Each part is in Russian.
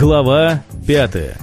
Глава пятая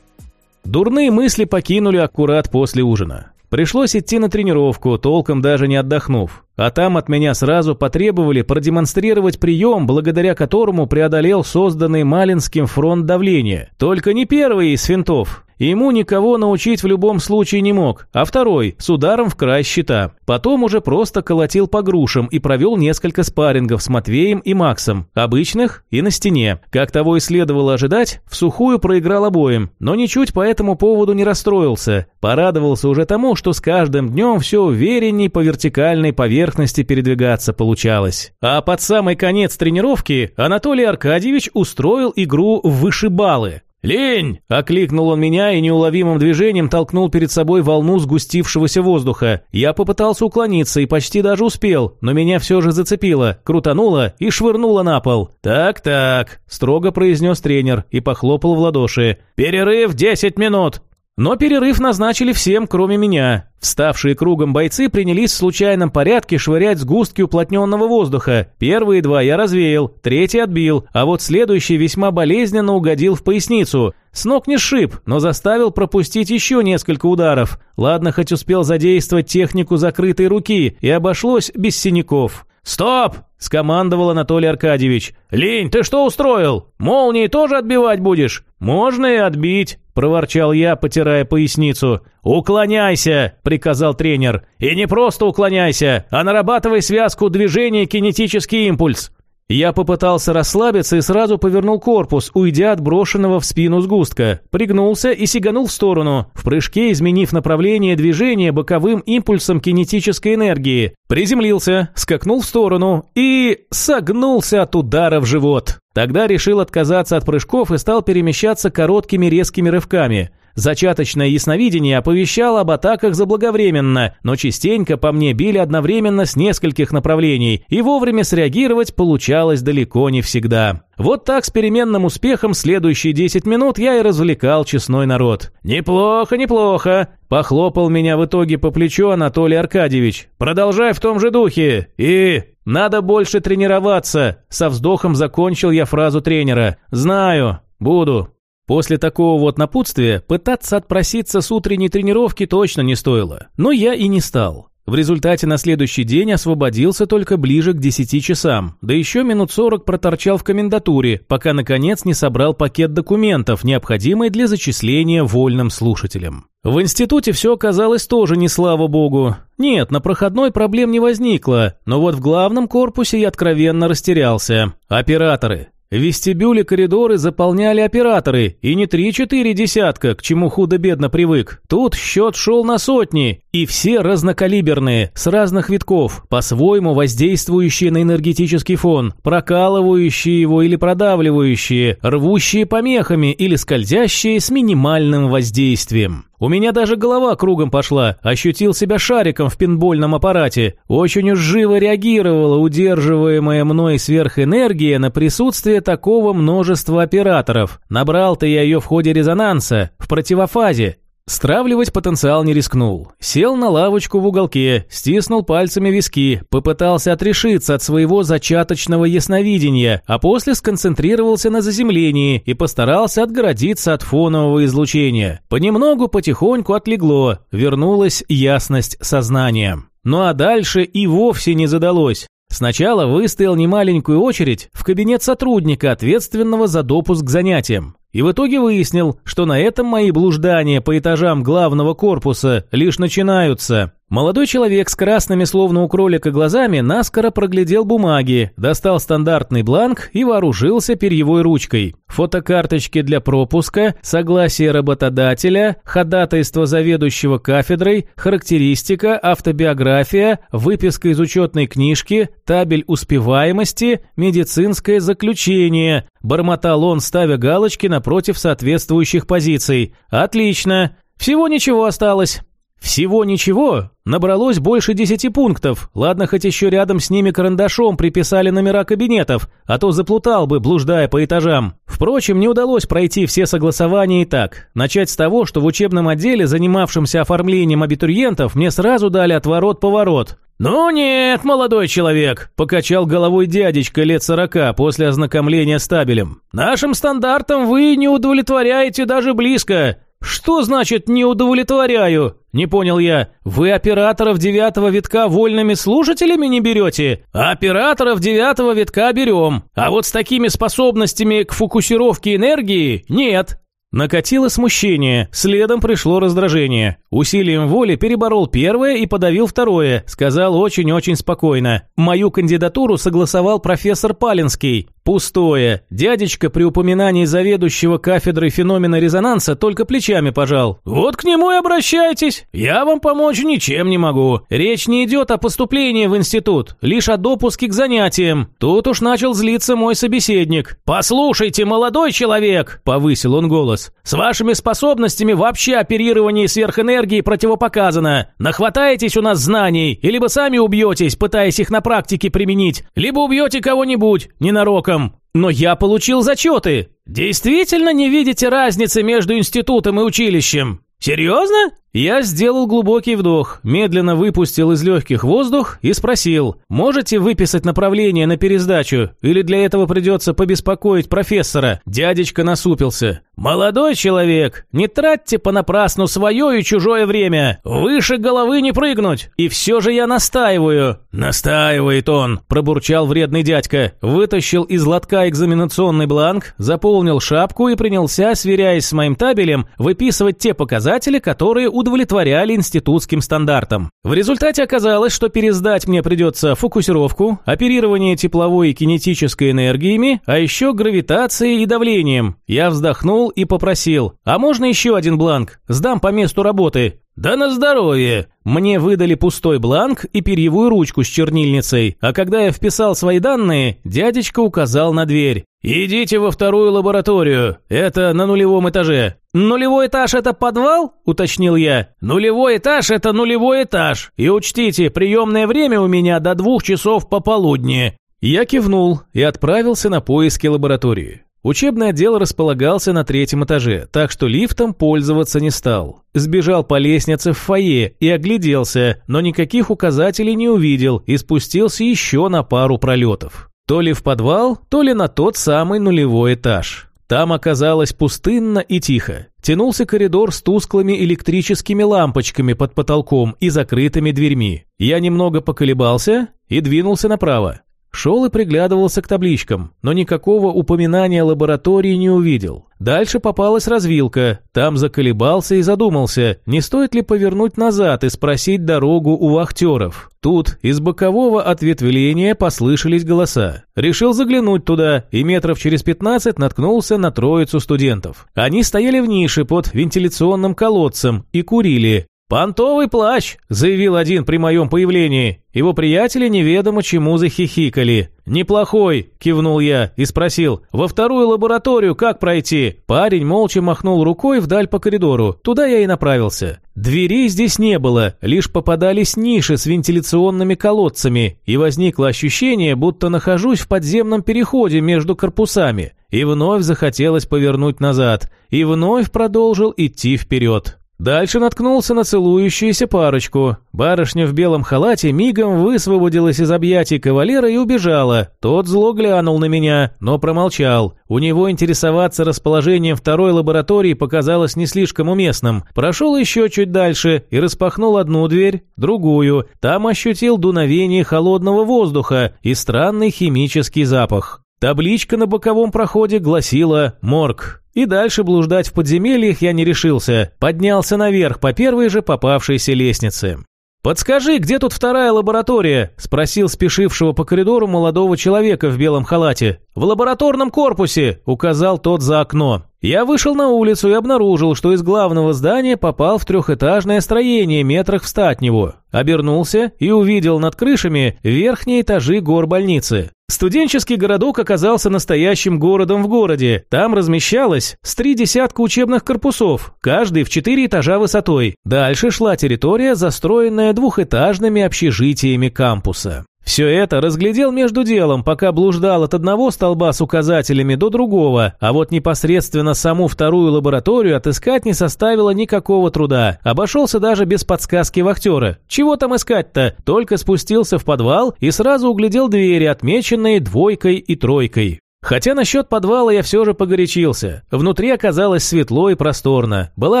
Дурные мысли покинули аккурат после ужина. Пришлось идти на тренировку, толком даже не отдохнув. А там от меня сразу потребовали продемонстрировать прием, благодаря которому преодолел созданный Малинским фронт давления. Только не первый из финтов, Ему никого научить в любом случае не мог, а второй – с ударом в край щита. Потом уже просто колотил по грушам и провел несколько спаррингов с Матвеем и Максом, обычных и на стене. Как того и следовало ожидать, в сухую проиграл обоим, но ничуть по этому поводу не расстроился. Порадовался уже тому, что с каждым днем все уверенней по вертикальной поверхности передвигаться получалось. А под самый конец тренировки Анатолий Аркадьевич устроил игру в вышибалы. «Лень!» – окликнул он меня и неуловимым движением толкнул перед собой волну сгустившегося воздуха. Я попытался уклониться и почти даже успел, но меня все же зацепило, крутануло и швырнуло на пол. «Так-так», – строго произнес тренер и похлопал в ладоши. «Перерыв 10 минут!» Но перерыв назначили всем, кроме меня. Вставшие кругом бойцы принялись в случайном порядке швырять сгустки уплотненного воздуха. Первые два я развеял, третий отбил, а вот следующий весьма болезненно угодил в поясницу. С ног не сшиб, но заставил пропустить еще несколько ударов. Ладно, хоть успел задействовать технику закрытой руки, и обошлось без синяков. «Стоп!» – скомандовал Анатолий Аркадьевич. «Лень, ты что устроил? Молнии тоже отбивать будешь?» «Можно и отбить», – проворчал я, потирая поясницу. «Уклоняйся!» – приказал тренер. «И не просто уклоняйся, а нарабатывай связку движения кинетический импульс. Я попытался расслабиться и сразу повернул корпус, уйдя от брошенного в спину сгустка. Пригнулся и сиганул в сторону, в прыжке изменив направление движения боковым импульсом кинетической энергии. Приземлился, скакнул в сторону и согнулся от удара в живот. Тогда решил отказаться от прыжков и стал перемещаться короткими резкими рывками. Зачаточное ясновидение оповещало об атаках заблаговременно, но частенько по мне били одновременно с нескольких направлений, и вовремя среагировать получалось далеко не всегда. Вот так с переменным успехом следующие 10 минут я и развлекал честной народ. «Неплохо, неплохо!» – похлопал меня в итоге по плечу Анатолий Аркадьевич. «Продолжай в том же духе! И надо больше тренироваться!» Со вздохом закончил я фразу тренера. «Знаю, буду». После такого вот напутствия пытаться отпроситься с утренней тренировки точно не стоило. Но я и не стал. В результате на следующий день освободился только ближе к 10 часам, да еще минут 40 проторчал в комендатуре, пока наконец не собрал пакет документов, необходимый для зачисления вольным слушателям. В институте все оказалось тоже не слава богу. Нет, на проходной проблем не возникло, но вот в главном корпусе я откровенно растерялся. Операторы. В вестибюле коридоры заполняли операторы, и не три-четыре десятка, к чему худо-бедно привык. Тут счет шел на сотни, и все разнокалиберные, с разных витков, по-своему воздействующие на энергетический фон, прокалывающие его или продавливающие, рвущие помехами или скользящие с минимальным воздействием. У меня даже голова кругом пошла, ощутил себя шариком в пинбольном аппарате. Очень уж живо реагировала удерживаемая мной сверхэнергия на присутствие такого множества операторов. Набрал-то я ее в ходе резонанса, в противофазе, Стравливать потенциал не рискнул. Сел на лавочку в уголке, стиснул пальцами виски, попытался отрешиться от своего зачаточного ясновидения, а после сконцентрировался на заземлении и постарался отгородиться от фонового излучения. Понемногу, потихоньку отлегло, вернулась ясность сознания. Ну а дальше и вовсе не задалось. Сначала выстоял немаленькую очередь в кабинет сотрудника, ответственного за допуск к занятиям. И в итоге выяснил, что на этом мои блуждания по этажам главного корпуса лишь начинаются. Молодой человек с красными словно у кролика глазами наскоро проглядел бумаги, достал стандартный бланк и вооружился перьевой ручкой. Фотокарточки для пропуска, согласие работодателя, ходатайство заведующего кафедрой, характеристика, автобиография, выписка из учетной книжки, табель успеваемости, медицинское заключение. Бормотал он, ставя галочки напротив соответствующих позиций. «Отлично! Всего ничего осталось». Всего ничего, набралось больше десяти пунктов. Ладно, хоть еще рядом с ними карандашом приписали номера кабинетов, а то заплутал бы, блуждая по этажам. Впрочем, не удалось пройти все согласования и так. Начать с того, что в учебном отделе, занимавшемся оформлением абитуриентов, мне сразу дали отворот-поворот. «Ну нет, молодой человек», – покачал головой дядечка лет сорока после ознакомления с табелем. «Нашим стандартам вы не удовлетворяете даже близко. «Что значит «не удовлетворяю»?» Не понял я. Вы операторов девятого витка вольными служителями не берете? Операторов девятого витка берем. А вот с такими способностями к фокусировке энергии нет. Накатило смущение, следом пришло раздражение. Усилием воли переборол первое и подавил второе, сказал очень-очень спокойно. Мою кандидатуру согласовал профессор Палинский. Пустое. Дядечка при упоминании заведующего кафедрой феномена резонанса только плечами пожал. Вот к нему и обращайтесь. Я вам помочь ничем не могу. Речь не идет о поступлении в институт, лишь о допуске к занятиям. Тут уж начал злиться мой собеседник. Послушайте, молодой человек, повысил он голос. С вашими способностями вообще оперирование сверхэнергии противопоказано. Нахватаетесь у нас знаний, и либо сами убьетесь, пытаясь их на практике применить, либо убьете кого-нибудь ненароком ребенком, но я получил зачеты. Действительно не видите разницы между институтом и училищем? Серьезно? Я сделал глубокий вдох, медленно выпустил из легких воздух и спросил, можете выписать направление на пересдачу, или для этого придется побеспокоить профессора? Дядечка насупился. «Молодой человек, не тратьте понапрасну свое и чужое время, выше головы не прыгнуть, и все же я настаиваю». «Настаивает он», – пробурчал вредный дядька, вытащил из лотка экзаменационный бланк, заполнил шапку и принялся, сверяясь с моим табелем, выписывать те показатели, которые удовлетворяли институтским стандартам. В результате оказалось, что пересдать мне придется фокусировку, оперирование тепловой и кинетической энергиями, а еще гравитацией и давлением. Я вздохнул и попросил, а можно еще один бланк? Сдам по месту работы. «Да на здоровье!» Мне выдали пустой бланк и перьевую ручку с чернильницей, а когда я вписал свои данные, дядечка указал на дверь. «Идите во вторую лабораторию, это на нулевом этаже». «Нулевой этаж – это подвал?» – уточнил я. «Нулевой этаж – это нулевой этаж. И учтите, приемное время у меня до двух часов пополудни». Я кивнул и отправился на поиски лаборатории. Учебный отдел располагался на третьем этаже, так что лифтом пользоваться не стал. Сбежал по лестнице в фойе и огляделся, но никаких указателей не увидел и спустился еще на пару пролетов. То ли в подвал, то ли на тот самый нулевой этаж. Там оказалось пустынно и тихо. Тянулся коридор с тусклыми электрическими лампочками под потолком и закрытыми дверьми. Я немного поколебался и двинулся направо. Шел и приглядывался к табличкам, но никакого упоминания лаборатории не увидел. Дальше попалась развилка, там заколебался и задумался, не стоит ли повернуть назад и спросить дорогу у вахтеров. Тут из бокового ответвления послышались голоса. Решил заглянуть туда и метров через пятнадцать наткнулся на троицу студентов. Они стояли в нише под вентиляционным колодцем и курили. «Понтовый плащ», — заявил один при моем появлении. Его приятели неведомо чему захихикали. «Неплохой», — кивнул я и спросил, «во вторую лабораторию как пройти?» Парень молча махнул рукой вдаль по коридору. Туда я и направился. Дверей здесь не было, лишь попадались ниши с вентиляционными колодцами, и возникло ощущение, будто нахожусь в подземном переходе между корпусами. И вновь захотелось повернуть назад, и вновь продолжил идти вперед. Дальше наткнулся на целующуюся парочку. Барышня в белом халате мигом высвободилась из объятий кавалера и убежала. Тот зло глянул на меня, но промолчал. У него интересоваться расположением второй лаборатории показалось не слишком уместным. Прошел еще чуть дальше и распахнул одну дверь, другую. Там ощутил дуновение холодного воздуха и странный химический запах. Табличка на боковом проходе гласила «Морг». И дальше блуждать в подземельях я не решился. Поднялся наверх по первой же попавшейся лестнице. «Подскажи, где тут вторая лаборатория?» – спросил спешившего по коридору молодого человека в белом халате. «В лабораторном корпусе», – указал тот за окно. Я вышел на улицу и обнаружил, что из главного здания попал в трехэтажное строение метрах ста от него. Обернулся и увидел над крышами верхние этажи гор больницы. Студенческий городок оказался настоящим городом в городе. Там размещалось с три десятка учебных корпусов, каждый в четыре этажа высотой. Дальше шла территория, застроенная двухэтажными общежитиями кампуса. Все это разглядел между делом, пока блуждал от одного столба с указателями до другого, а вот непосредственно саму вторую лабораторию отыскать не составило никакого труда. Обошелся даже без подсказки вахтера. Чего там искать-то? Только спустился в подвал и сразу углядел двери, отмеченные двойкой и тройкой. Хотя насчет подвала я все же погорячился. Внутри оказалось светло и просторно. Была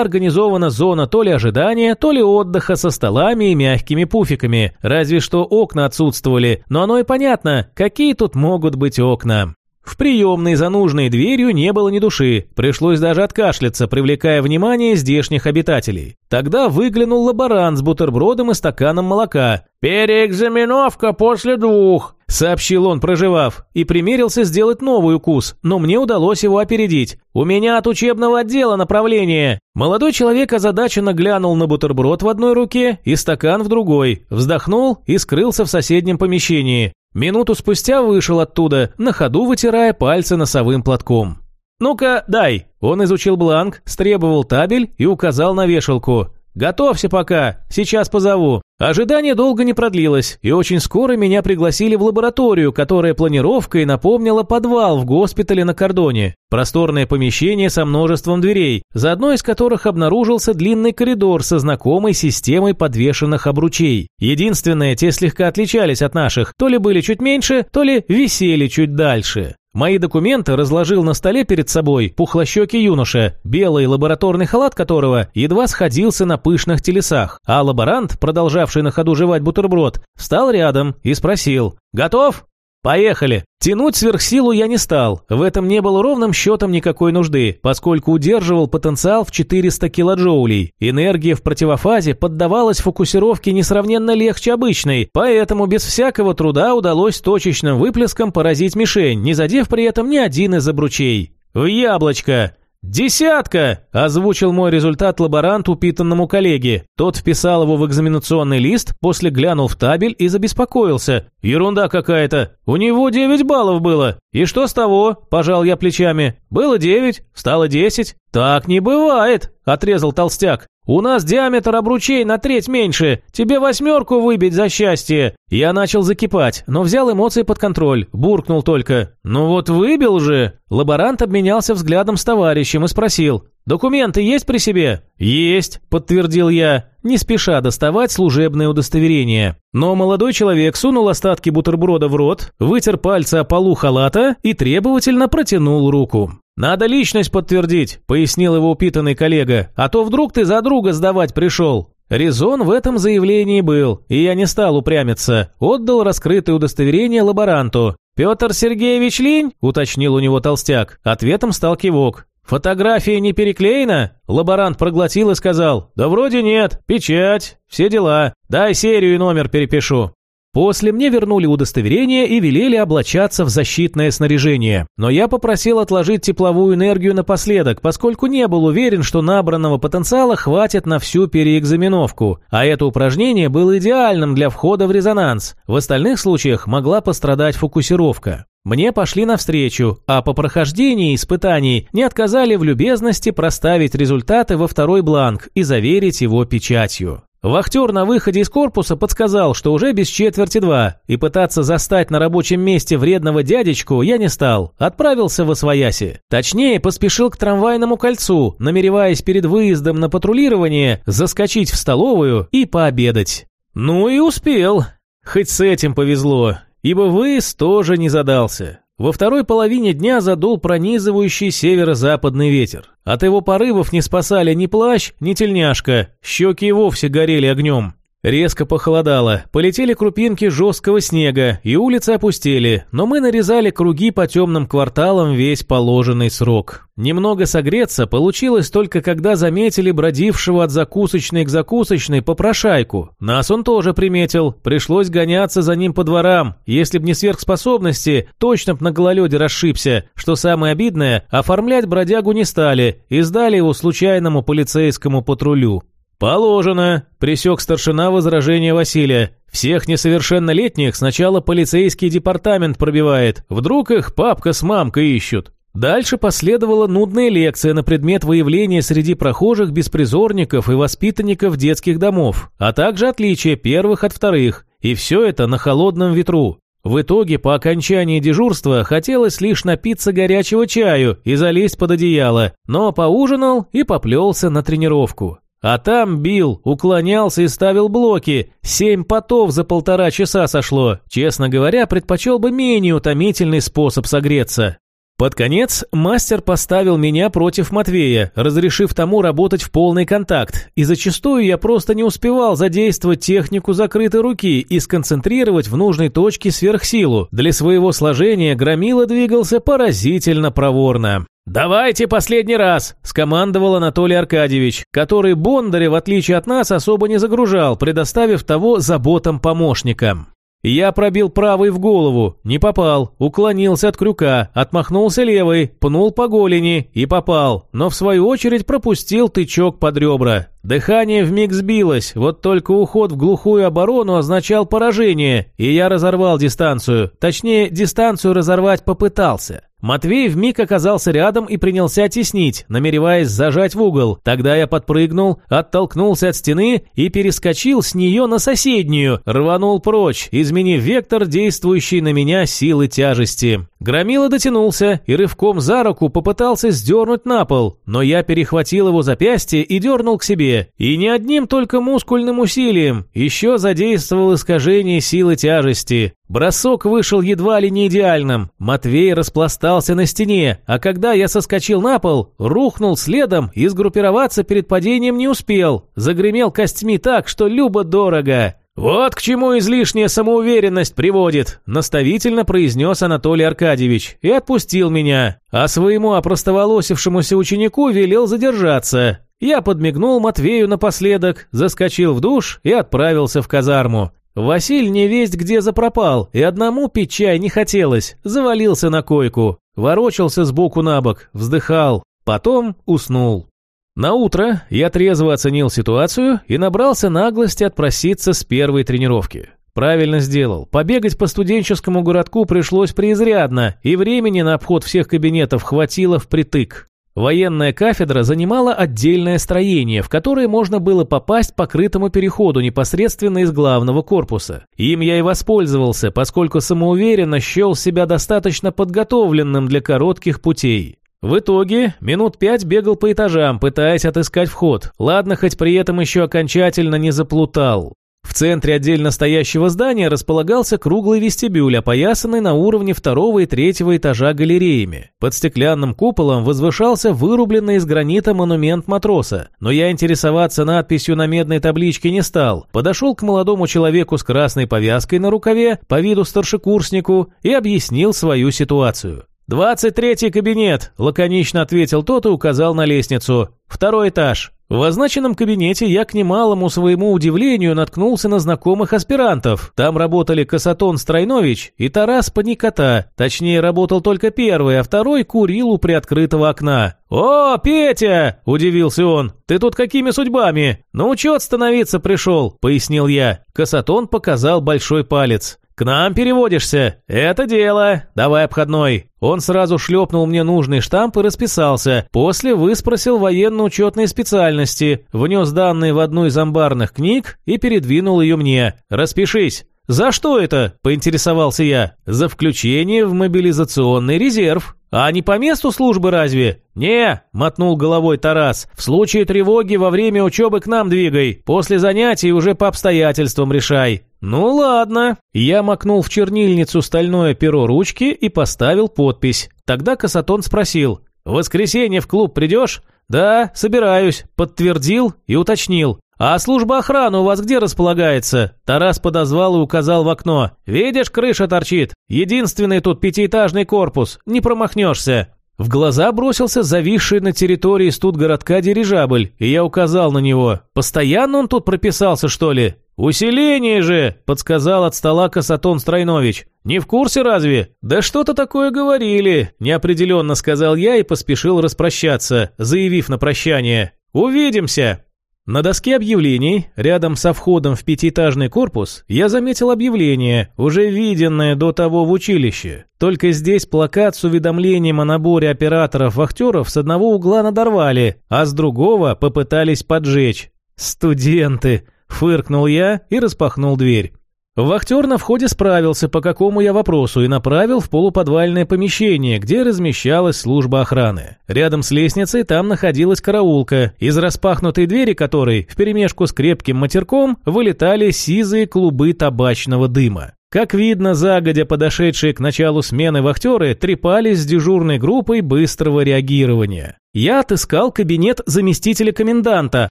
организована зона то ли ожидания, то ли отдыха со столами и мягкими пуфиками. Разве что окна отсутствовали, но оно и понятно, какие тут могут быть окна. В приемной за нужной дверью не было ни души, пришлось даже откашляться, привлекая внимание здешних обитателей. Тогда выглянул лаборант с бутербродом и стаканом молока. «Переэкзаменовка после двух», — сообщил он, проживав, и примерился сделать новый укус, но мне удалось его опередить. «У меня от учебного отдела направление». Молодой человек озадаченно глянул на бутерброд в одной руке и стакан в другой, вздохнул и скрылся в соседнем помещении. Минуту спустя вышел оттуда, на ходу вытирая пальцы носовым платком. «Ну-ка, дай!» Он изучил бланк, стребовал табель и указал на вешалку. «Готовься пока, сейчас позову». Ожидание долго не продлилось, и очень скоро меня пригласили в лабораторию, которая планировкой напомнила подвал в госпитале на кордоне. Просторное помещение со множеством дверей, за одной из которых обнаружился длинный коридор со знакомой системой подвешенных обручей. Единственное, те слегка отличались от наших, то ли были чуть меньше, то ли висели чуть дальше. Мои документы разложил на столе перед собой пухлощекий юноша, белый лабораторный халат которого едва сходился на пышных телесах, а лаборант, продолжавший на ходу жевать бутерброд, встал рядом и спросил «Готов?» «Поехали!» Тянуть сверхсилу я не стал, в этом не было ровным счетом никакой нужды, поскольку удерживал потенциал в 400 килоджоулей. Энергия в противофазе поддавалась фокусировке несравненно легче обычной, поэтому без всякого труда удалось точечным выплеском поразить мишень, не задев при этом ни один из обручей. «В яблочко!» «Десятка!» – озвучил мой результат лаборант упитанному коллеге. Тот вписал его в экзаменационный лист, после глянул в табель и забеспокоился. «Ерунда какая-то! У него девять баллов было!» «И что с того?» – пожал я плечами. «Было девять, стало десять». «Так не бывает!» – отрезал толстяк. «У нас диаметр обручей на треть меньше. Тебе восьмерку выбить за счастье!» Я начал закипать, но взял эмоции под контроль, буркнул только. «Ну вот выбил же!» Лаборант обменялся взглядом с товарищем и спросил. «Документы есть при себе?» «Есть», – подтвердил я, не спеша доставать служебное удостоверение. Но молодой человек сунул остатки бутерброда в рот, вытер пальцы о полу халата и требовательно протянул руку. «Надо личность подтвердить», – пояснил его упитанный коллега, «а то вдруг ты за друга сдавать пришел». Резон в этом заявлении был, и я не стал упрямиться. Отдал раскрытое удостоверение лаборанту. «Петр Сергеевич Линь?» – уточнил у него толстяк. Ответом стал кивок. «Фотография не переклеена?» Лаборант проглотил и сказал. «Да вроде нет. Печать. Все дела. Дай серию и номер перепишу». После мне вернули удостоверение и велели облачаться в защитное снаряжение. Но я попросил отложить тепловую энергию напоследок, поскольку не был уверен, что набранного потенциала хватит на всю переэкзаменовку. А это упражнение было идеальным для входа в резонанс. В остальных случаях могла пострадать фокусировка. Мне пошли навстречу, а по прохождении испытаний не отказали в любезности проставить результаты во второй бланк и заверить его печатью. Вахтер на выходе из корпуса подсказал, что уже без четверти два, и пытаться застать на рабочем месте вредного дядечку я не стал, отправился в Освояси. Точнее, поспешил к трамвайному кольцу, намереваясь перед выездом на патрулирование заскочить в столовую и пообедать. Ну и успел. Хоть с этим повезло, ибо выезд тоже не задался. Во второй половине дня задул пронизывающий северо-западный ветер. От его порывов не спасали ни плащ, ни тельняшка, щеки и вовсе горели огнем. Резко похолодало, полетели крупинки жесткого снега, и улицы опустели, но мы нарезали круги по темным кварталам весь положенный срок. Немного согреться получилось только когда заметили бродившего от закусочной к закусочной попрошайку. Нас он тоже приметил, пришлось гоняться за ним по дворам. Если б не сверхспособности, точно б на гололеде расшибся. Что самое обидное, оформлять бродягу не стали и сдали его случайному полицейскому патрулю. «Положено», – пресек старшина возражение Василия. «Всех несовершеннолетних сначала полицейский департамент пробивает. Вдруг их папка с мамкой ищут». Дальше последовала нудная лекция на предмет выявления среди прохожих беспризорников и воспитанников детских домов, а также отличия первых от вторых, и все это на холодном ветру. В итоге, по окончании дежурства, хотелось лишь напиться горячего чаю и залезть под одеяло, но поужинал и поплелся на тренировку. А там бил, уклонялся и ставил блоки. Семь потов за полтора часа сошло. Честно говоря, предпочел бы менее утомительный способ согреться. Под конец мастер поставил меня против Матвея, разрешив тому работать в полный контакт, и зачастую я просто не успевал задействовать технику закрытой руки и сконцентрировать в нужной точке сверхсилу. Для своего сложения Громила двигался поразительно проворно. «Давайте последний раз!» – скомандовал Анатолий Аркадьевич, который Бондаря, в отличие от нас, особо не загружал, предоставив того заботам помощникам. Я пробил правый в голову, не попал, уклонился от крюка, отмахнулся левой, пнул по голени и попал, но в свою очередь пропустил тычок под ребра. Дыхание вмиг сбилось, вот только уход в глухую оборону означал поражение, и я разорвал дистанцию, точнее, дистанцию разорвать попытался. Матвей вмиг оказался рядом и принялся теснить, намереваясь зажать в угол. Тогда я подпрыгнул, оттолкнулся от стены и перескочил с нее на соседнюю, рванул прочь, изменив вектор действующей на меня силы тяжести. Громила дотянулся и рывком за руку попытался сдернуть на пол, но я перехватил его запястье и дернул к себе. И не одним только мускульным усилием, еще задействовал искажение силы тяжести. Бросок вышел едва ли не идеальным. Матвей распластался на стене, а когда я соскочил на пол, рухнул следом и сгруппироваться перед падением не успел. Загремел костьми так, что любо-дорого. «Вот к чему излишняя самоуверенность приводит», – наставительно произнес Анатолий Аркадьевич и отпустил меня, а своему опростоволосившемуся ученику велел задержаться. Я подмигнул Матвею напоследок, заскочил в душ и отправился в казарму. Василь не весть где запропал, и одному пить чай не хотелось, завалился на койку, ворочался сбоку на бок, вздыхал, потом уснул. На утро я трезво оценил ситуацию и набрался наглости отпроситься с первой тренировки. Правильно сделал. Побегать по студенческому городку пришлось преизрядно, и времени на обход всех кабинетов хватило впритык. Военная кафедра занимала отдельное строение, в которое можно было попасть по крытому переходу непосредственно из главного корпуса. Им я и воспользовался, поскольку самоуверенно счел себя достаточно подготовленным для коротких путей. В итоге минут пять бегал по этажам, пытаясь отыскать вход. Ладно, хоть при этом еще окончательно не заплутал. В центре отдельно стоящего здания располагался круглый вестибюль, опоясанный на уровне второго и третьего этажа галереями. Под стеклянным куполом возвышался вырубленный из гранита монумент матроса, но я интересоваться надписью на медной табличке не стал. Подошел к молодому человеку с красной повязкой на рукаве, по виду старшекурснику, и объяснил свою ситуацию. «Двадцать третий кабинет», – лаконично ответил тот и указал на лестницу. «Второй этаж». В означенном кабинете я к немалому своему удивлению наткнулся на знакомых аспирантов. Там работали Касатон Стройнович и Тарас Паникота. Точнее, работал только первый, а второй курил у приоткрытого окна. «О, Петя!» – удивился он. «Ты тут какими судьбами?» «На учет становиться пришел», – пояснил я. Касатон показал большой палец. «К нам переводишься? Это дело. Давай обходной». Он сразу шлепнул мне нужный штамп и расписался. После выспросил военно-учетные специальности, внес данные в одну из амбарных книг и передвинул ее мне. «Распишись». «За что это?» – поинтересовался я. «За включение в мобилизационный резерв». «А не по месту службы разве?» «Не», – мотнул головой Тарас. «В случае тревоги во время учебы к нам двигай. После занятий уже по обстоятельствам решай». «Ну ладно». Я макнул в чернильницу стальное перо ручки и поставил подпись. Тогда Касатон спросил. «В воскресенье в клуб придешь?» «Да, собираюсь», – подтвердил и уточнил. «А служба охраны у вас где располагается?» Тарас подозвал и указал в окно. «Видишь, крыша торчит. Единственный тут пятиэтажный корпус. Не промахнешься». В глаза бросился зависший на территории студгородка дирижабль, и я указал на него. «Постоянно он тут прописался, что ли?» «Усиление же!» – подсказал от стола Касатон Стройнович. «Не в курсе разве?» «Да что-то такое говорили!» – неопределенно сказал я и поспешил распрощаться, заявив на прощание. «Увидимся!» На доске объявлений, рядом со входом в пятиэтажный корпус, я заметил объявление, уже виденное до того в училище. Только здесь плакат с уведомлением о наборе операторов-вахтеров с одного угла надорвали, а с другого попытались поджечь. «Студенты!» – фыркнул я и распахнул дверь. Вахтер на входе справился, по какому я вопросу, и направил в полуподвальное помещение, где размещалась служба охраны. Рядом с лестницей там находилась караулка, из распахнутой двери которой, вперемешку с крепким матерком, вылетали сизые клубы табачного дыма. Как видно, загодя подошедшие к началу смены вахтеры трепались с дежурной группой быстрого реагирования. Я отыскал кабинет заместителя коменданта,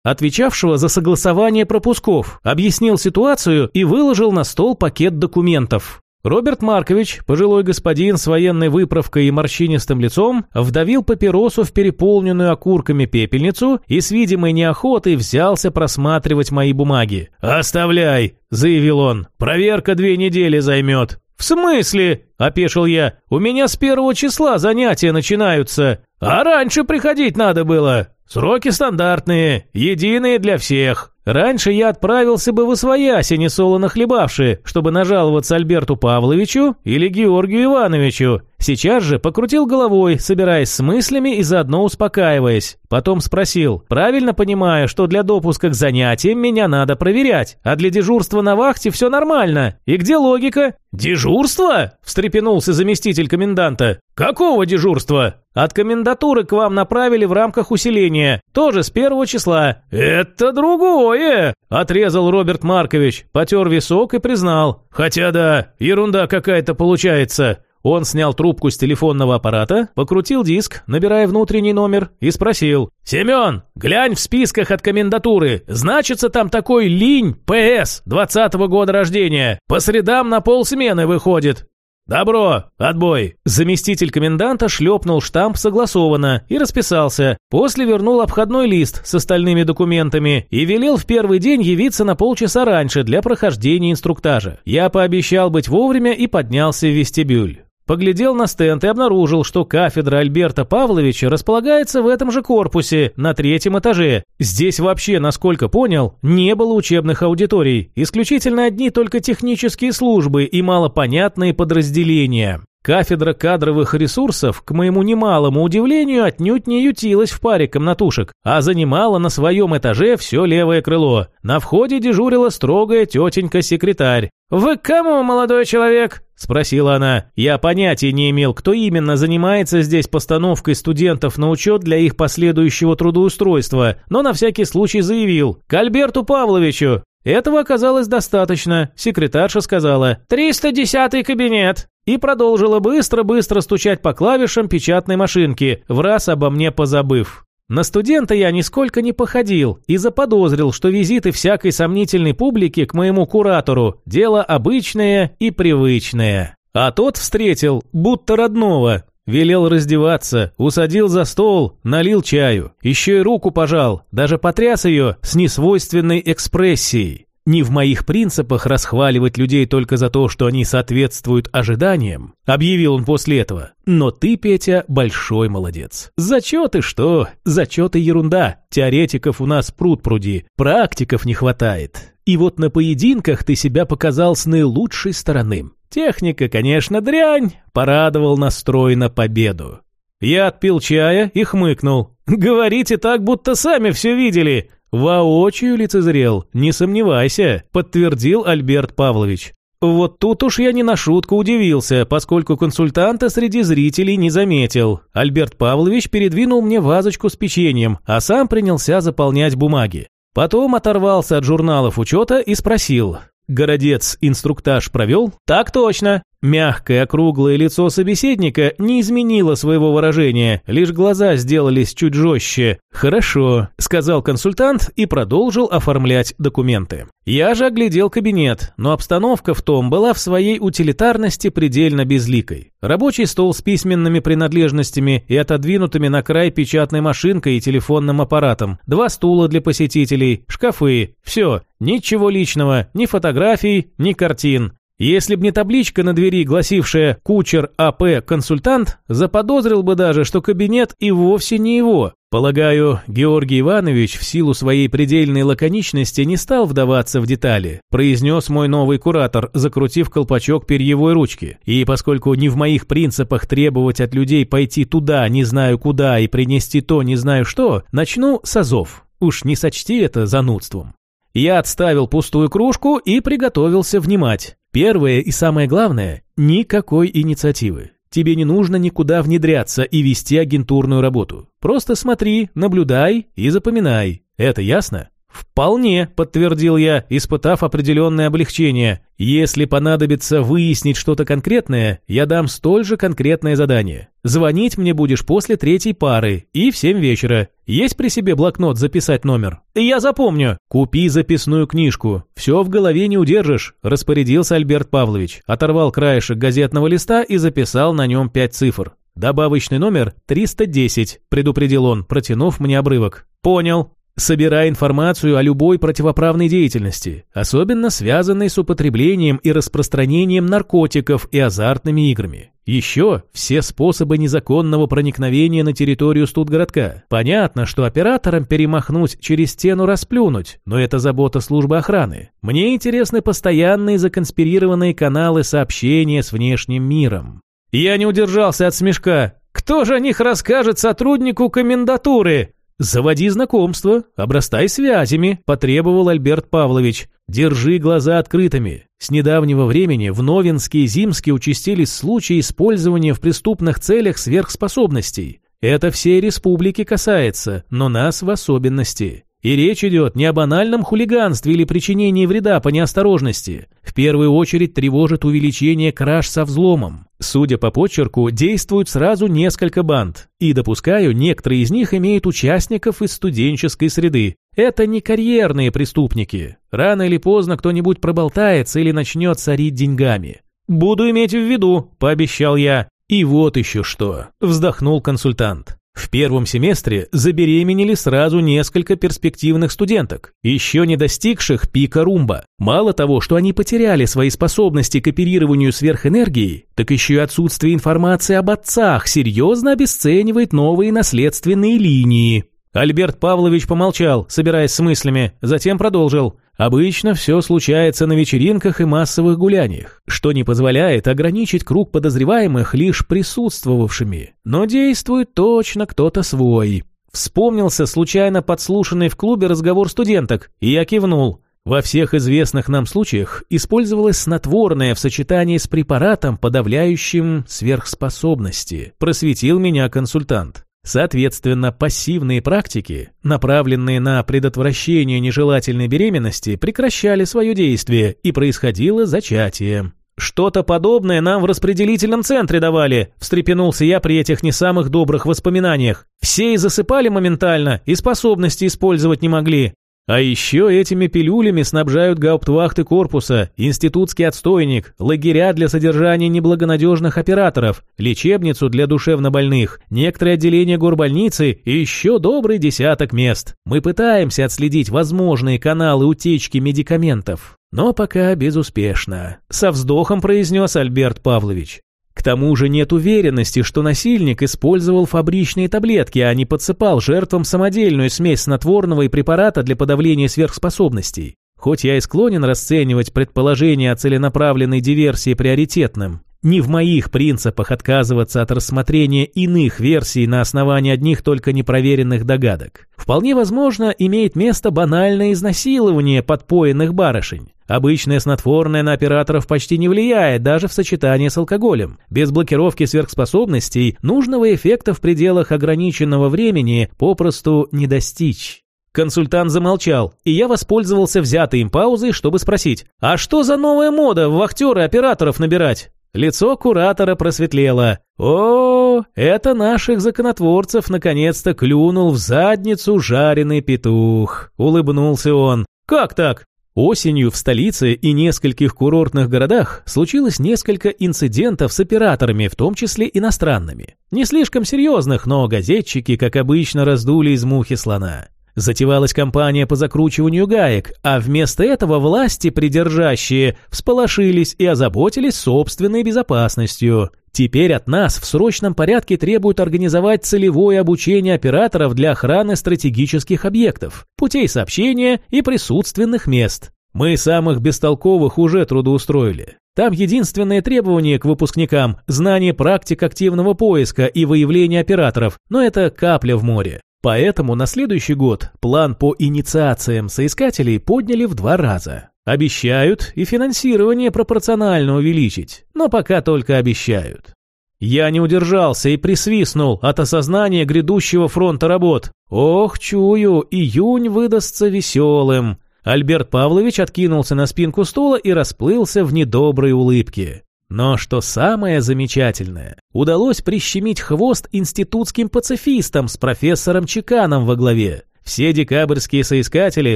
отвечавшего за согласование пропусков, объяснил ситуацию и выложил на стол пакет документов. Роберт Маркович, пожилой господин с военной выправкой и морщинистым лицом, вдавил папиросу в переполненную окурками пепельницу и с видимой неохотой взялся просматривать мои бумаги. «Оставляй!» – заявил он. «Проверка две недели займет». «В смысле?» – опешил я. «У меня с первого числа занятия начинаются. А раньше приходить надо было. Сроки стандартные, единые для всех». Раньше я отправился бы в Освояси, несолоно хлебавши, чтобы нажаловаться Альберту Павловичу или Георгию Ивановичу. Сейчас же покрутил головой, собираясь с мыслями и заодно успокаиваясь. Потом спросил, правильно понимаю, что для допуска к занятиям меня надо проверять, а для дежурства на вахте все нормально. И где логика? «Дежурство?» – встрепенулся заместитель коменданта. «Какого дежурства?» «От комендатуры к вам направили в рамках усиления, тоже с первого числа». «Это другое!» – отрезал Роберт Маркович, потер висок и признал. «Хотя да, ерунда какая-то получается. Он снял трубку с телефонного аппарата, покрутил диск, набирая внутренний номер, и спросил. «Семен, глянь в списках от комендатуры. Значится там такой линь ПС, двадцатого года рождения. По средам на полсмены выходит. «Добро! Отбой!» Заместитель коменданта шлепнул штамп согласованно и расписался. После вернул обходной лист с остальными документами и велел в первый день явиться на полчаса раньше для прохождения инструктажа. Я пообещал быть вовремя и поднялся в вестибюль. Поглядел на стенд и обнаружил, что кафедра Альберта Павловича располагается в этом же корпусе, на третьем этаже. Здесь вообще, насколько понял, не было учебных аудиторий, исключительно одни только технические службы и малопонятные подразделения. Кафедра кадровых ресурсов, к моему немалому удивлению, отнюдь не ютилась в паре комнатушек, а занимала на своем этаже все левое крыло. На входе дежурила строгая тетенька-секретарь. «Вы к кому, молодой человек?» – спросила она. Я понятия не имел, кто именно занимается здесь постановкой студентов на учет для их последующего трудоустройства, но на всякий случай заявил. «К Альберту Павловичу». Этого оказалось достаточно. Секретарша сказала «310-й кабинет» и продолжила быстро-быстро стучать по клавишам печатной машинки, в раз обо мне позабыв. На студента я нисколько не походил и заподозрил, что визиты всякой сомнительной публики к моему куратору – дело обычное и привычное. А тот встретил, будто родного, Велел раздеваться, усадил за стол, налил чаю, еще и руку пожал, даже потряс ее с несвойственной экспрессией. Не в моих принципах расхваливать людей только за то, что они соответствуют ожиданиям, объявил он после этого. Но ты, Петя, большой молодец. Зачеты что? Зачеты ерунда. Теоретиков у нас пруд пруди, практиков не хватает. И вот на поединках ты себя показал с наилучшей стороны. Техника, конечно, дрянь, порадовал настрой на победу. Я отпил чая и хмыкнул. «Говорите так, будто сами все видели. «Воочию лицезрел, не сомневайся», – подтвердил Альберт Павлович. Вот тут уж я не на шутку удивился, поскольку консультанта среди зрителей не заметил. Альберт Павлович передвинул мне вазочку с печеньем, а сам принялся заполнять бумаги. Потом оторвался от журналов учета и спросил. «Городец инструктаж провел?» «Так точно». Мягкое округлое лицо собеседника не изменило своего выражения, лишь глаза сделались чуть жестче. «Хорошо», – сказал консультант и продолжил оформлять документы. Я же оглядел кабинет, но обстановка в том была в своей утилитарности предельно безликой. Рабочий стол с письменными принадлежностями и отодвинутыми на край печатной машинкой и телефонным аппаратом, два стула для посетителей, шкафы, все, ничего личного, ни фотографий, ни картин. Если б не табличка на двери, гласившая «Кучер АП консультант», заподозрил бы даже, что кабинет и вовсе не его. Полагаю, Георгий Иванович в силу своей предельной лаконичности не стал вдаваться в детали, произнес мой новый куратор, закрутив колпачок перьевой ручки. И поскольку не в моих принципах требовать от людей пойти туда, не знаю куда, и принести то, не знаю что, начну с азов. Уж не сочти это занудством. Я отставил пустую кружку и приготовился внимать. Первое и самое главное – никакой инициативы. Тебе не нужно никуда внедряться и вести агентурную работу. Просто смотри, наблюдай и запоминай. Это ясно? «Вполне», – подтвердил я, испытав определенное облегчение. «Если понадобится выяснить что-то конкретное, я дам столь же конкретное задание. Звонить мне будешь после третьей пары и в семь вечера. Есть при себе блокнот записать номер?» «Я запомню». «Купи записную книжку. Все в голове не удержишь», – распорядился Альберт Павлович. Оторвал краешек газетного листа и записал на нем пять цифр. «Добавочный номер 310», – предупредил он, протянув мне обрывок. «Понял». Собирай информацию о любой противоправной деятельности, особенно связанной с употреблением и распространением наркотиков и азартными играми. Еще все способы незаконного проникновения на территорию студгородка. Понятно, что операторам перемахнуть через стену расплюнуть, но это забота службы охраны. Мне интересны постоянные законспирированные каналы сообщения с внешним миром. Я не удержался от смешка. Кто же о них расскажет сотруднику комендатуры? «Заводи знакомство, обрастай связями», – потребовал Альберт Павлович. «Держи глаза открытыми. С недавнего времени в Новинске и Зимске участились случаи использования в преступных целях сверхспособностей. Это всей республики касается, но нас в особенности. И речь идет не о банальном хулиганстве или причинении вреда по неосторожности. В первую очередь тревожит увеличение краж со взломом. Судя по почерку, действуют сразу несколько банд. И, допускаю, некоторые из них имеют участников из студенческой среды. Это не карьерные преступники. Рано или поздно кто-нибудь проболтается или начнет сорить деньгами. «Буду иметь в виду», – пообещал я. «И вот еще что», – вздохнул консультант. В первом семестре забеременели сразу несколько перспективных студенток, еще не достигших пика румба. Мало того, что они потеряли свои способности к оперированию сверхэнергией, так еще и отсутствие информации об отцах серьезно обесценивает новые наследственные линии. Альберт Павлович помолчал, собираясь с мыслями, затем продолжил. Обычно все случается на вечеринках и массовых гуляниях, что не позволяет ограничить круг подозреваемых лишь присутствовавшими. Но действует точно кто-то свой. Вспомнился случайно подслушанный в клубе разговор студенток, и я кивнул. Во всех известных нам случаях использовалось снотворное в сочетании с препаратом, подавляющим сверхспособности, просветил меня консультант. Соответственно, пассивные практики, направленные на предотвращение нежелательной беременности, прекращали свое действие, и происходило зачатие. «Что-то подобное нам в распределительном центре давали», – встрепенулся я при этих не самых добрых воспоминаниях. «Все и засыпали моментально, и способности использовать не могли. А еще этими пилюлями снабжают гауптвахты корпуса, институтский отстойник, лагеря для содержания неблагонадежных операторов, лечебницу для душевнобольных, некоторые отделения горбольницы и еще добрый десяток мест. Мы пытаемся отследить возможные каналы утечки медикаментов. Но пока безуспешно. Со вздохом произнес Альберт Павлович. К тому же нет уверенности, что насильник использовал фабричные таблетки, а не подсыпал жертвам самодельную смесь снотворного и препарата для подавления сверхспособностей. Хоть я и склонен расценивать предположение о целенаправленной диверсии приоритетным, не в моих принципах отказываться от рассмотрения иных версий на основании одних только непроверенных догадок. Вполне возможно, имеет место банальное изнасилование подпоенных барышень. Обычное снотворное на операторов почти не влияет, даже в сочетании с алкоголем. Без блокировки сверхспособностей нужного эффекта в пределах ограниченного времени попросту не достичь. Консультант замолчал, и я воспользовался взятой им паузой, чтобы спросить, а что за новая мода в вахтеры операторов набирать? Лицо куратора просветлело. «О, это наших законотворцев наконец-то клюнул в задницу жареный петух», — улыбнулся он. «Как так?» Осенью в столице и нескольких курортных городах случилось несколько инцидентов с операторами, в том числе иностранными. Не слишком серьезных, но газетчики, как обычно, раздули из мухи слона. Затевалась кампания по закручиванию гаек, а вместо этого власти придержащие всполошились и озаботились собственной безопасностью. Теперь от нас в срочном порядке требуют организовать целевое обучение операторов для охраны стратегических объектов, путей сообщения и присутственных мест. Мы самых бестолковых уже трудоустроили. Там единственное требование к выпускникам – знание практик активного поиска и выявления операторов, но это капля в море. Поэтому на следующий год план по инициациям соискателей подняли в два раза. Обещают и финансирование пропорционально увеличить, но пока только обещают. Я не удержался и присвистнул от осознания грядущего фронта работ. Ох, чую, июнь выдастся веселым. Альберт Павлович откинулся на спинку стула и расплылся в недоброй улыбке. Но что самое замечательное, удалось прищемить хвост институтским пацифистам с профессором Чеканом во главе. Все декабрьские соискатели,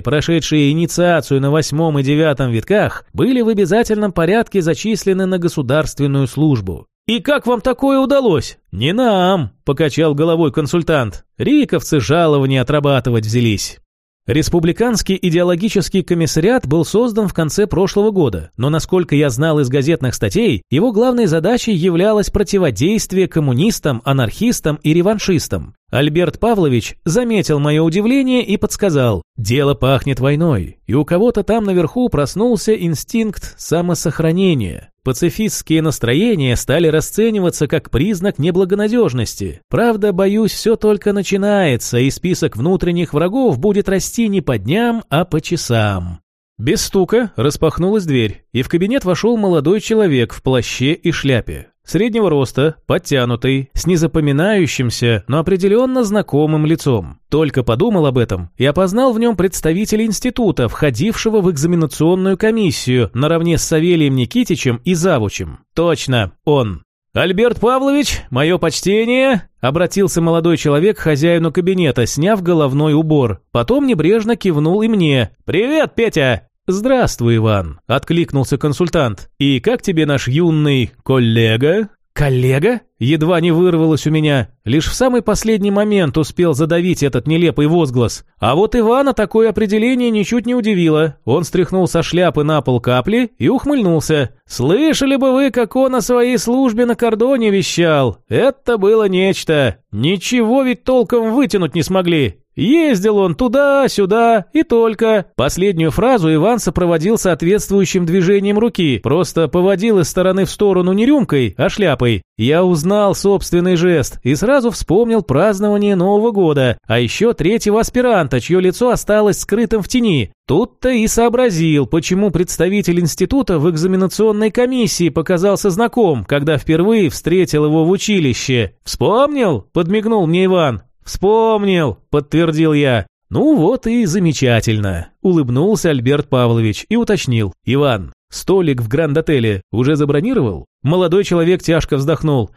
прошедшие инициацию на восьмом и девятом витках, были в обязательном порядке зачислены на государственную службу. «И как вам такое удалось?» «Не нам», – покачал головой консультант. «Риковцы жалования отрабатывать взялись». Республиканский идеологический комиссариат был создан в конце прошлого года, но, насколько я знал из газетных статей, его главной задачей являлось противодействие коммунистам, анархистам и реваншистам. Альберт Павлович заметил мое удивление и подсказал, дело пахнет войной, и у кого-то там наверху проснулся инстинкт самосохранения. Пацифистские настроения стали расцениваться как признак неблагонадежности. Правда, боюсь, все только начинается, и список внутренних врагов будет расти не по дням, а по часам. Без стука распахнулась дверь, и в кабинет вошел молодой человек в плаще и шляпе. Среднего роста, подтянутый, с незапоминающимся, но определенно знакомым лицом. Только подумал об этом и опознал в нем представителя института, входившего в экзаменационную комиссию наравне с Савелием Никитичем и Завучем. Точно, он. «Альберт Павлович, мое почтение!» – обратился молодой человек к хозяину кабинета, сняв головной убор. Потом небрежно кивнул и мне. «Привет, Петя!» «Здравствуй, Иван», — откликнулся консультант. «И как тебе наш юный коллега?» «Коллега?» Едва не вырвалось у меня. Лишь в самый последний момент успел задавить этот нелепый возглас. А вот Ивана такое определение ничуть не удивило. Он стряхнул со шляпы на пол капли и ухмыльнулся. «Слышали бы вы, как он о своей службе на кордоне вещал? Это было нечто. Ничего ведь толком вытянуть не смогли. Ездил он туда-сюда и только. Последнюю фразу Иван сопроводил соответствующим движением руки, просто поводил из стороны в сторону не рюмкой, а шляпой. Я узнал собственный жест и сразу вспомнил празднование Нового года, а еще третьего аспиранта, чье лицо осталось скрытым в тени. Тут-то и сообразил, почему представитель института в экзаменационной комиссии показался знаком, когда впервые встретил его в училище. «Вспомнил?» – подмигнул мне Иван. «Вспомнил», — подтвердил я. «Ну вот и замечательно», — улыбнулся Альберт Павлович и уточнил. «Иван, столик в Гранд-отеле уже забронировал?» Молодой человек тяжко вздохнул.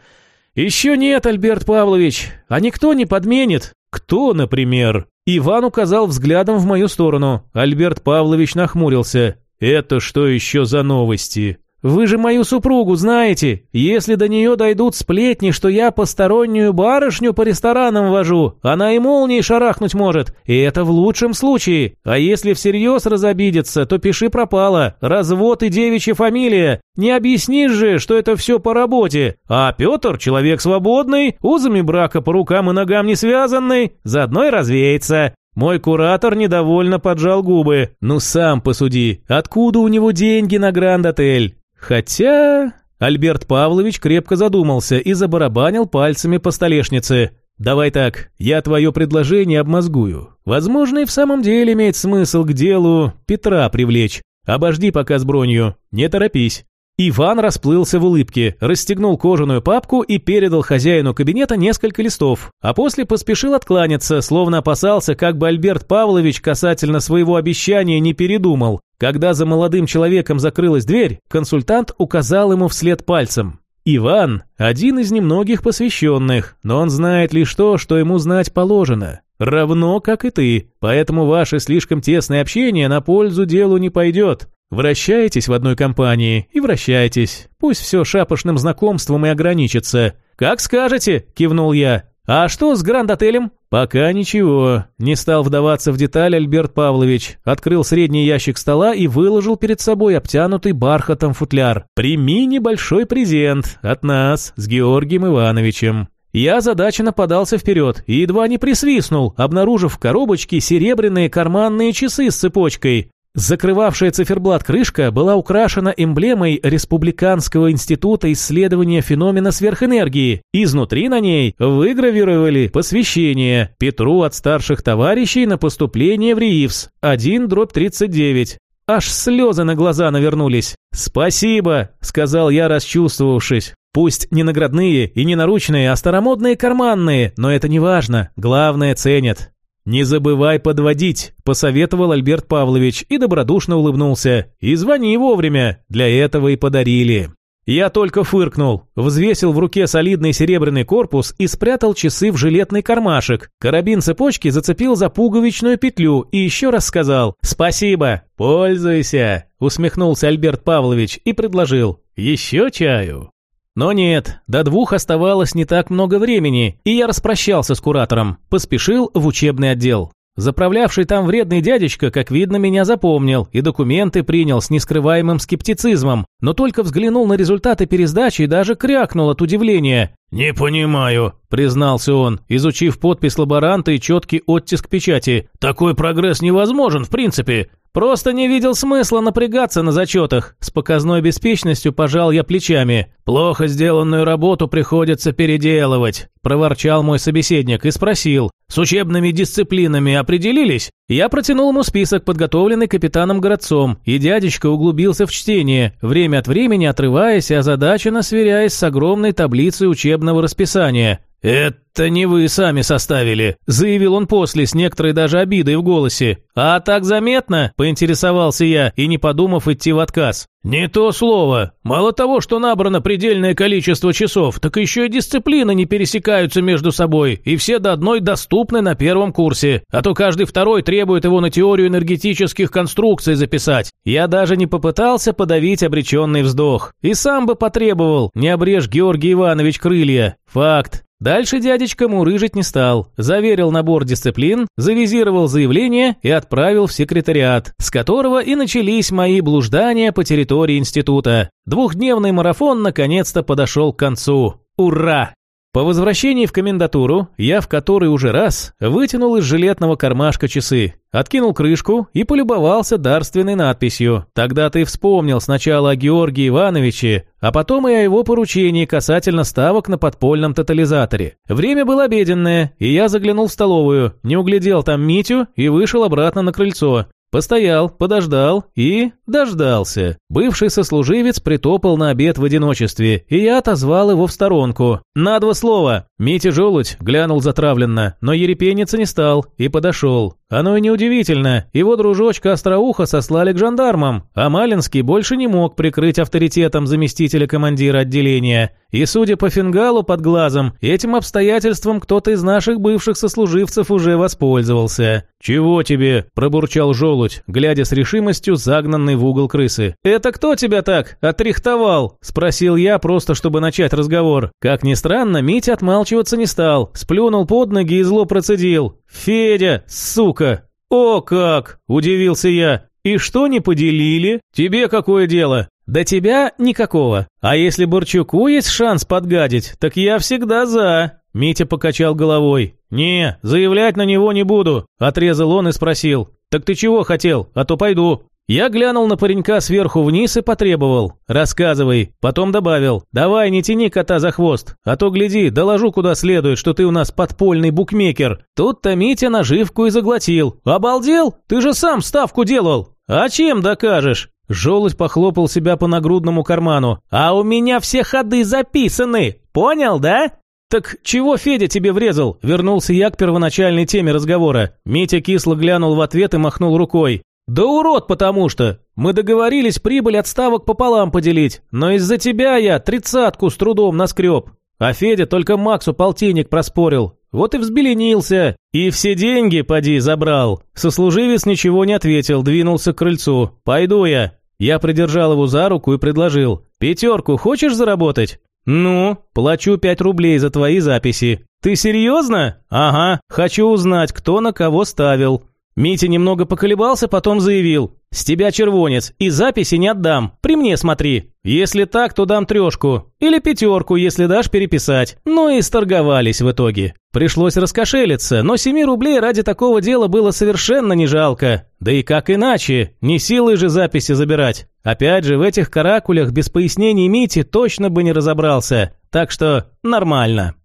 «Еще нет, Альберт Павлович, а никто не подменит». «Кто, например?» Иван указал взглядом в мою сторону. Альберт Павлович нахмурился. «Это что еще за новости?» Вы же мою супругу знаете. Если до нее дойдут сплетни, что я постороннюю барышню по ресторанам вожу, она и молнией шарахнуть может. И это в лучшем случае. А если всерьез разобидится, то пиши пропало. Развод и девичья фамилия. Не объяснишь же, что это все по работе. А Петр, человек свободный, узами брака по рукам и ногам не связанный, заодно и развеется. Мой куратор недовольно поджал губы. Ну сам посуди, откуда у него деньги на Гранд-отель? Хотя... Альберт Павлович крепко задумался и забарабанил пальцами по столешнице. «Давай так, я твое предложение обмозгую. Возможно, и в самом деле имеет смысл к делу Петра привлечь. Обожди пока с бронью, не торопись». Иван расплылся в улыбке, расстегнул кожаную папку и передал хозяину кабинета несколько листов, а после поспешил откланяться, словно опасался, как бы Альберт Павлович касательно своего обещания не передумал. Когда за молодым человеком закрылась дверь, консультант указал ему вслед пальцем. «Иван – один из немногих посвященных, но он знает лишь то, что ему знать положено. Равно, как и ты, поэтому ваше слишком тесное общение на пользу делу не пойдет. Вращайтесь в одной компании и вращайтесь. Пусть все шапошным знакомством и ограничится. «Как скажете», – кивнул я. «А что с Гранд-отелем?» «Пока ничего». Не стал вдаваться в детали Альберт Павлович. Открыл средний ящик стола и выложил перед собой обтянутый бархатом футляр. «Прими небольшой презент от нас с Георгием Ивановичем». Я задаченно подался вперед и едва не присвистнул, обнаружив в коробочке серебряные карманные часы с цепочкой. Закрывавшая циферблат крышка была украшена эмблемой Республиканского института исследования феномена сверхэнергии. Изнутри на ней выгравировали посвящение Петру от старших товарищей на поступление в РИИФС 1 дробь 39. Аж слезы на глаза навернулись. «Спасибо», — сказал я, расчувствовавшись. «Пусть не наградные и не наручные, а старомодные карманные, но это не важно. Главное ценят. «Не забывай подводить», – посоветовал Альберт Павлович и добродушно улыбнулся. «И звони вовремя, для этого и подарили». Я только фыркнул, взвесил в руке солидный серебряный корпус и спрятал часы в жилетный кармашек. Карабин цепочки зацепил за пуговичную петлю и еще раз сказал «Спасибо, пользуйся», усмехнулся Альберт Павлович и предложил «Еще чаю». Но нет, до двух оставалось не так много времени, и я распрощался с куратором, поспешил в учебный отдел. Заправлявший там вредный дядечка, как видно, меня запомнил и документы принял с нескрываемым скептицизмом, но только взглянул на результаты пересдачи и даже крякнул от удивления. «Не понимаю», – признался он, изучив подпись лаборанта и четкий оттиск печати. «Такой прогресс невозможен в принципе. Просто не видел смысла напрягаться на зачетах. С показной беспечностью пожал я плечами. Плохо сделанную работу приходится переделывать, проворчал мой собеседник и спросил: "С учебными дисциплинами определились?" Я протянул ему список, подготовленный капитаном Городцом, и дядечка углубился в чтение, время от времени отрываясь и озадаченно сверяясь с огромной таблицей учебного расписания. «Это не вы сами составили», – заявил он после с некоторой даже обидой в голосе. «А так заметно?» – поинтересовался я и, не подумав, идти в отказ. «Не то слово. Мало того, что набрано предельное количество часов, так еще и дисциплины не пересекаются между собой, и все до одной доступны на первом курсе, а то каждый второй требует его на теорию энергетических конструкций записать. Я даже не попытался подавить обреченный вздох. И сам бы потребовал, не обрежь Георгий Иванович крылья. Факт. Дальше дядечка мурыжить не стал, заверил набор дисциплин, завизировал заявление и отправил в секретариат, с которого и начались мои блуждания по территории института. Двухдневный марафон наконец-то подошел к концу. Ура! По возвращении в комендатуру я в который уже раз вытянул из жилетного кармашка часы, откинул крышку и полюбовался дарственной надписью. Тогда ты вспомнил сначала о Георгии Ивановиче, а потом и о его поручении касательно ставок на подпольном тотализаторе. Время было обеденное, и я заглянул в столовую, не углядел там Митю и вышел обратно на крыльцо. Постоял, подождал и дождался. Бывший сослуживец притопал на обед в одиночестве, и я отозвал его в сторонку. На два слова. Митя Желудь глянул затравленно, но ерепениться не стал и подошел. Оно и неудивительно, его дружочка Остроуха сослали к жандармам, а Малинский больше не мог прикрыть авторитетом заместителя командира отделения. И судя по фингалу под глазом, этим обстоятельством кто-то из наших бывших сослуживцев уже воспользовался. «Чего тебе?» – пробурчал желудь, глядя с решимостью, загнанный в угол крысы. «Это кто тебя так отрихтовал?» – спросил я, просто чтобы начать разговор. Как ни странно, Митя отмалчиваться не стал, сплюнул под ноги и зло процедил. «Федя, сука!» «О как!» – удивился я. «И что не поделили? Тебе какое дело?» «До тебя никакого. А если Борчуку есть шанс подгадить, так я всегда за». Митя покачал головой. «Не, заявлять на него не буду», – отрезал он и спросил. «Так ты чего хотел? А то пойду». Я глянул на паренька сверху вниз и потребовал. «Рассказывай». Потом добавил. «Давай, не тяни кота за хвост. А то, гляди, доложу куда следует, что ты у нас подпольный букмекер». Тут-то Митя наживку и заглотил. «Обалдел? Ты же сам ставку делал». «А чем докажешь?» Желудь похлопал себя по нагрудному карману. «А у меня все ходы записаны. Понял, да?» «Так чего Федя тебе врезал?» Вернулся я к первоначальной теме разговора. Митя кисло глянул в ответ и махнул рукой. «Да урод, потому что! Мы договорились прибыль от ставок пополам поделить, но из-за тебя я тридцатку с трудом наскреб. А Федя только Максу полтинник проспорил. Вот и взбеленился. И все деньги, поди, забрал». Сослуживец ничего не ответил, двинулся к крыльцу. «Пойду я». Я придержал его за руку и предложил. «Пятерку хочешь заработать?» Ну, плачу пять рублей за твои записи. Ты серьезно? Ага, хочу узнать, кто на кого ставил. Митя немного поколебался, потом заявил. «С тебя червонец, и записи не отдам. При мне смотри. Если так, то дам трешку. Или пятерку, если дашь переписать». Ну и сторговались в итоге. Пришлось раскошелиться, но семи рублей ради такого дела было совершенно не жалко. Да и как иначе, не силой же записи забирать. Опять же, в этих каракулях без пояснений Мити точно бы не разобрался. Так что нормально.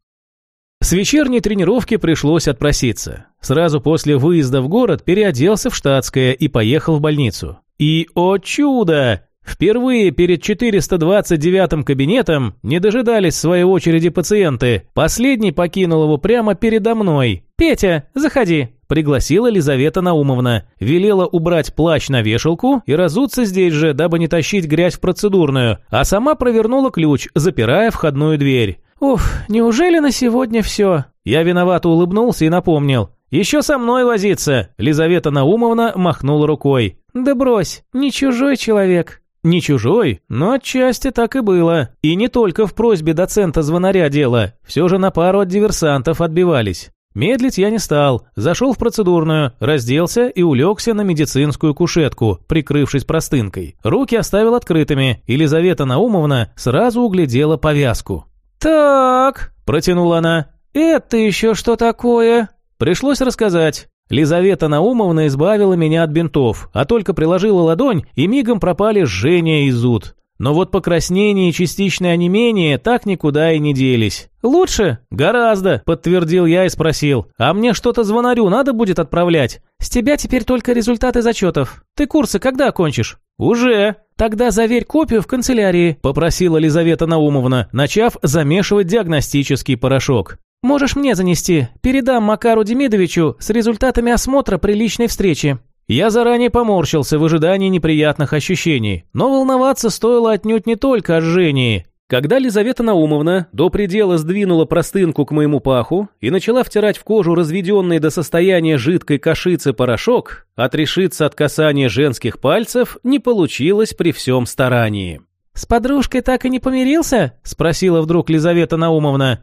С вечерней тренировки пришлось отпроситься. Сразу после выезда в город переоделся в штатское и поехал в больницу. И, о чудо! Впервые перед 429-м кабинетом не дожидались своей очереди пациенты. Последний покинул его прямо передо мной. «Петя, заходи», – пригласила Лизавета Наумовна. Велела убрать плащ на вешалку и разуться здесь же, дабы не тащить грязь в процедурную, а сама провернула ключ, запирая входную дверь. «Уф, неужели на сегодня все?» Я виновато улыбнулся и напомнил. «Еще со мной возиться!» Лизавета Наумовна махнула рукой. «Да брось, не чужой человек». Не чужой, но отчасти так и было. И не только в просьбе доцента-звонаря дело. Все же на пару от диверсантов отбивались. Медлить я не стал, зашел в процедурную, разделся и улегся на медицинскую кушетку, прикрывшись простынкой. Руки оставил открытыми, и Лизавета Наумовна сразу углядела повязку. «Так», – протянула она, – «это еще что такое?» Пришлось рассказать. Лизавета Наумовна избавила меня от бинтов, а только приложила ладонь, и мигом пропали жжение и зуд. Но вот покраснение и частичное онемение так никуда и не делись. «Лучше?» «Гораздо», – подтвердил я и спросил. «А мне что-то звонарю надо будет отправлять?» «С тебя теперь только результаты зачетов. Ты курсы когда окончишь?» «Уже». «Тогда заверь копию в канцелярии», – попросила Лизавета Наумовна, начав замешивать диагностический порошок. «Можешь мне занести. Передам Макару Демидовичу с результатами осмотра при личной встрече». Я заранее поморщился в ожидании неприятных ощущений, но волноваться стоило отнюдь не только о жжении. Когда Лизавета Наумовна до предела сдвинула простынку к моему паху и начала втирать в кожу разведенный до состояния жидкой кашицы порошок, отрешиться от касания женских пальцев не получилось при всем старании. «С подружкой так и не помирился?» – спросила вдруг Лизавета Наумовна.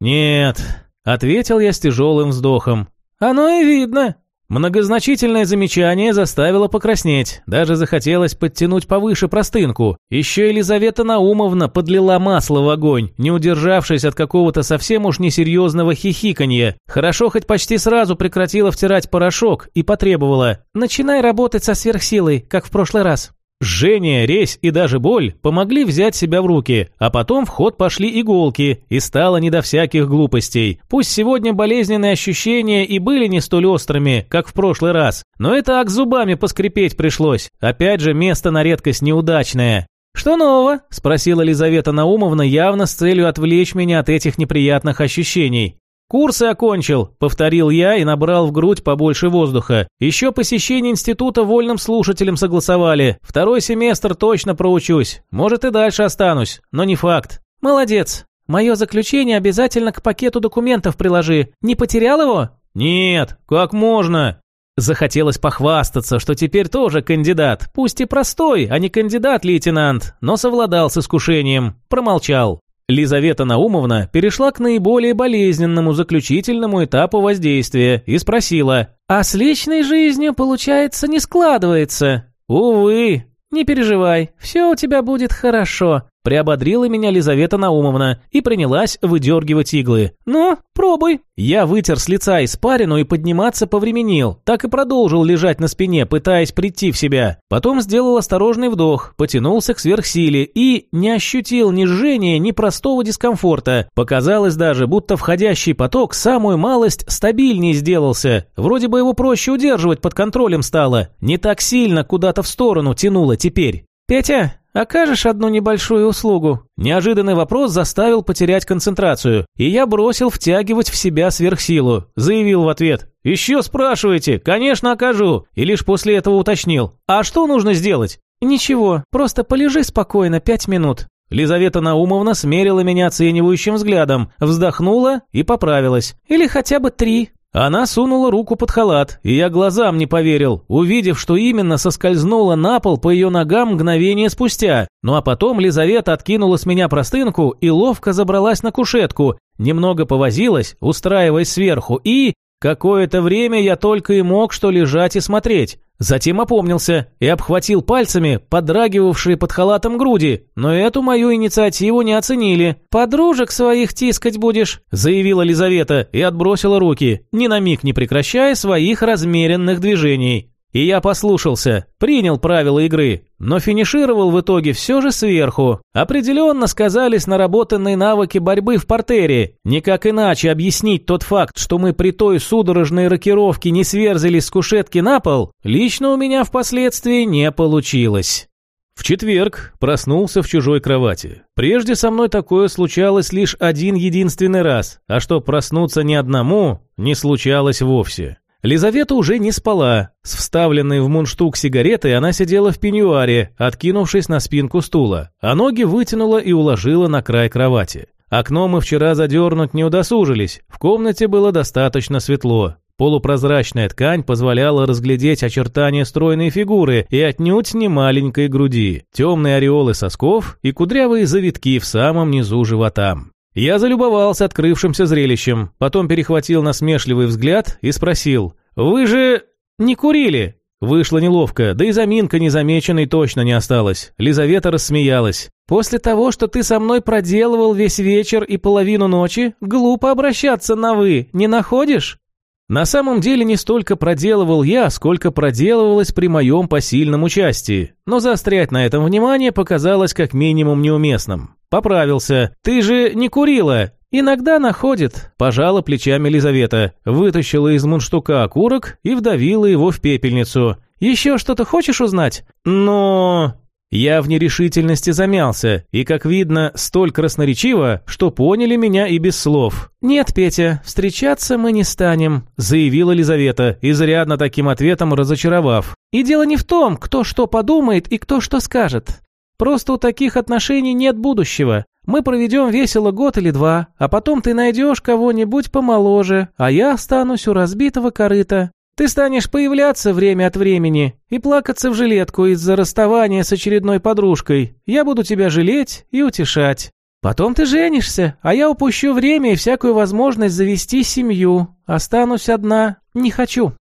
«Нет», — ответил я с тяжелым вздохом. «Оно и видно». Многозначительное замечание заставило покраснеть, даже захотелось подтянуть повыше простынку. Еще Елизавета Наумовна подлила масло в огонь, не удержавшись от какого-то совсем уж несерьезного хихиканья. Хорошо хоть почти сразу прекратила втирать порошок и потребовала «Начинай работать со сверхсилой, как в прошлый раз». Жжение, резь и даже боль помогли взять себя в руки, а потом в ход пошли иголки, и стало не до всяких глупостей. Пусть сегодня болезненные ощущения и были не столь острыми, как в прошлый раз, но это ак зубами поскрипеть пришлось. Опять же, место на редкость неудачное. «Что нового?» – спросила Лизавета Наумовна явно с целью отвлечь меня от этих неприятных ощущений. «Курсы окончил», — повторил я и набрал в грудь побольше воздуха. «Еще посещение института вольным слушателем согласовали. Второй семестр точно проучусь. Может, и дальше останусь, но не факт». «Молодец. Мое заключение обязательно к пакету документов приложи. Не потерял его?» «Нет, как можно?» Захотелось похвастаться, что теперь тоже кандидат, пусть и простой, а не кандидат-лейтенант, но совладал с искушением, промолчал. Лизавета Наумовна перешла к наиболее болезненному заключительному этапу воздействия и спросила, «А с личной жизнью, получается, не складывается?» «Увы». «Не переживай, все у тебя будет хорошо. Приободрила меня Лизавета Наумовна и принялась выдергивать иглы. «Ну, пробуй». Я вытер с лица испарину и подниматься повременил. Так и продолжил лежать на спине, пытаясь прийти в себя. Потом сделал осторожный вдох, потянулся к сверхсиле и не ощутил ни жжения, ни простого дискомфорта. Показалось даже, будто входящий поток самую малость стабильнее сделался. Вроде бы его проще удерживать под контролем стало. Не так сильно куда-то в сторону тянуло теперь. «Петя, «Окажешь одну небольшую услугу?» Неожиданный вопрос заставил потерять концентрацию, и я бросил втягивать в себя сверхсилу. Заявил в ответ. «Еще спрашиваете? Конечно, окажу!» И лишь после этого уточнил. «А что нужно сделать?» «Ничего, просто полежи спокойно пять минут». Лизавета Наумовна смерила меня оценивающим взглядом, вздохнула и поправилась. «Или хотя бы три». Она сунула руку под халат, и я глазам не поверил, увидев, что именно соскользнула на пол по ее ногам мгновение спустя. Ну а потом Лизавета откинула с меня простынку и ловко забралась на кушетку, немного повозилась, устраиваясь сверху, и... Какое-то время я только и мог что лежать и смотреть. Затем опомнился и обхватил пальцами подрагивавшие под халатом груди, но эту мою инициативу не оценили. «Подружек своих тискать будешь», – заявила Лизавета и отбросила руки, ни на миг не прекращая своих размеренных движений. И я послушался, принял правила игры, но финишировал в итоге все же сверху. Определенно сказались наработанные навыки борьбы в портере. Никак иначе объяснить тот факт, что мы при той судорожной рокировке не сверзились с кушетки на пол, лично у меня впоследствии не получилось. В четверг проснулся в чужой кровати. Прежде со мной такое случалось лишь один единственный раз, а что проснуться ни одному, не случалось вовсе. Лизавета уже не спала. С вставленной в мундштук сигаретой она сидела в пеньюаре, откинувшись на спинку стула, а ноги вытянула и уложила на край кровати. Окно мы вчера задернуть не удосужились, в комнате было достаточно светло. Полупрозрачная ткань позволяла разглядеть очертания стройной фигуры и отнюдь не маленькой груди, темные ореолы сосков и кудрявые завитки в самом низу живота. Я залюбовался открывшимся зрелищем, потом перехватил насмешливый взгляд и спросил, «Вы же не курили?» Вышло неловко, да и заминка незамеченной точно не осталась. Лизавета рассмеялась. «После того, что ты со мной проделывал весь вечер и половину ночи, глупо обращаться на «вы», не находишь?» На самом деле не столько проделывал я, сколько проделывалось при моем посильном участии, но заострять на этом внимание показалось как минимум неуместным. Поправился. «Ты же не курила!» «Иногда находит», – пожала плечами Лизавета, вытащила из мундштука окурок и вдавила его в пепельницу. «Еще что-то хочешь узнать?» «Но...» Я в нерешительности замялся, и, как видно, столь красноречиво, что поняли меня и без слов. «Нет, Петя, встречаться мы не станем», – заявила Лизавета, изрядно таким ответом разочаровав. «И дело не в том, кто что подумает и кто что скажет. Просто у таких отношений нет будущего. Мы проведем весело год или два, а потом ты найдешь кого-нибудь помоложе, а я останусь у разбитого корыта. Ты станешь появляться время от времени и плакаться в жилетку из-за расставания с очередной подружкой. Я буду тебя жалеть и утешать. Потом ты женишься, а я упущу время и всякую возможность завести семью. Останусь одна. Не хочу.